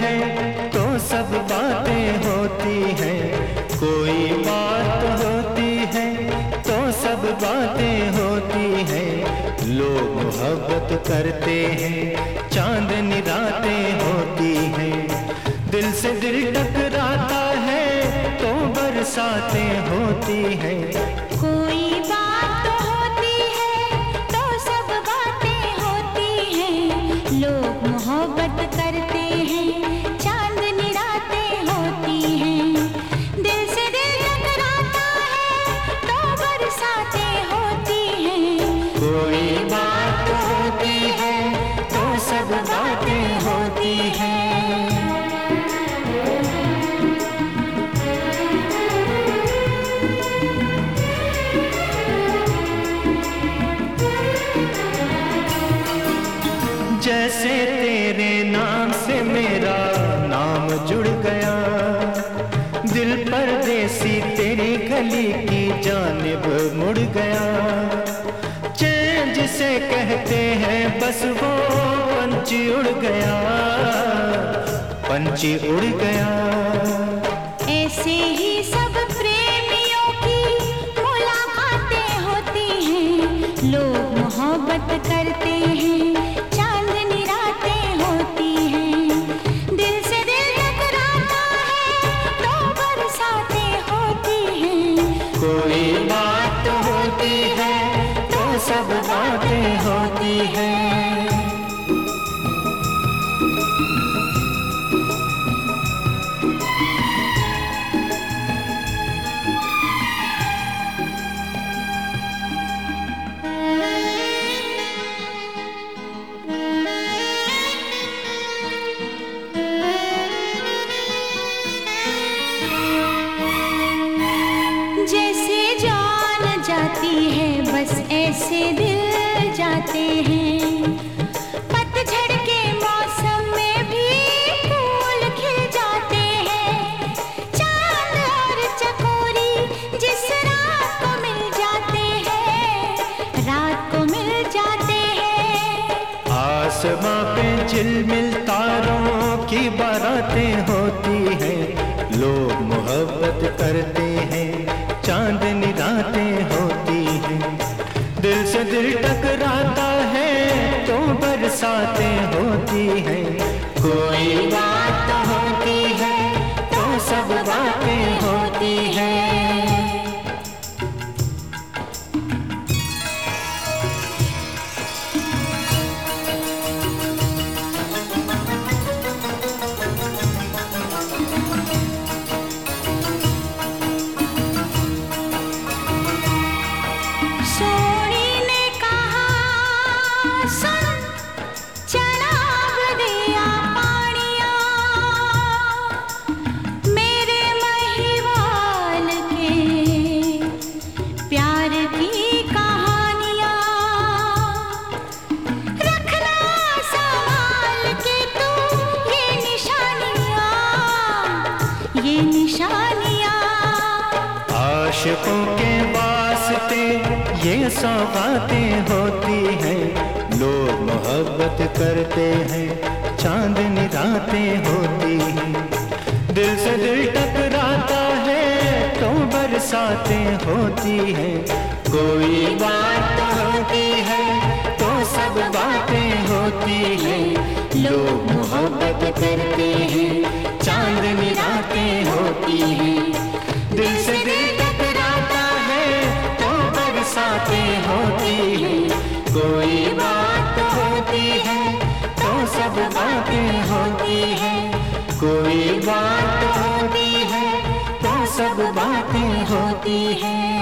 है तो सब बातें होती हैं। कोई बात होती है तो सब बातें होती हैं। लोग मोहब्बत करते हैं, चांदनी रातें होती हैं। दिल से दिल टकराता है तो बरसातें होती हैं। कोई बात होती है तो सब बातें होती हैं। लोग मोहब्बत करते गया। दिल पर परदेसी तेरी गली की जानब मुड़ गया। चैन जिसे कहते हैं बस वो पंची उड़ गया। पंची उड़ गया। सब बातें होती हैं। जैसे जान जाती है, बस ऐसे दिल जाते हैं। पतझड़ के मौसम में भी फूल खिल जाते हैं। चाँद और चकोरी जिस रात को मिल जाते हैं, रात को मिल जाते हैं। आसमां पे चिल मिल तारों की बारातें होती हैं हैं। कोई आशिकों के वास्ते ये सौगातें होती हैं। लोग मोहब्बत करते हैं, चांदनी रातें होती हैं। दिल से दिल टकराता है तो बरसातें होती हैं। कोई बात होती है तो सब बातें होती हैं। लोग मोहब्बत करते हैं कोई बात होती है तो सब बातें होती है। कोई बात होती है तो सब बातें होती हैं।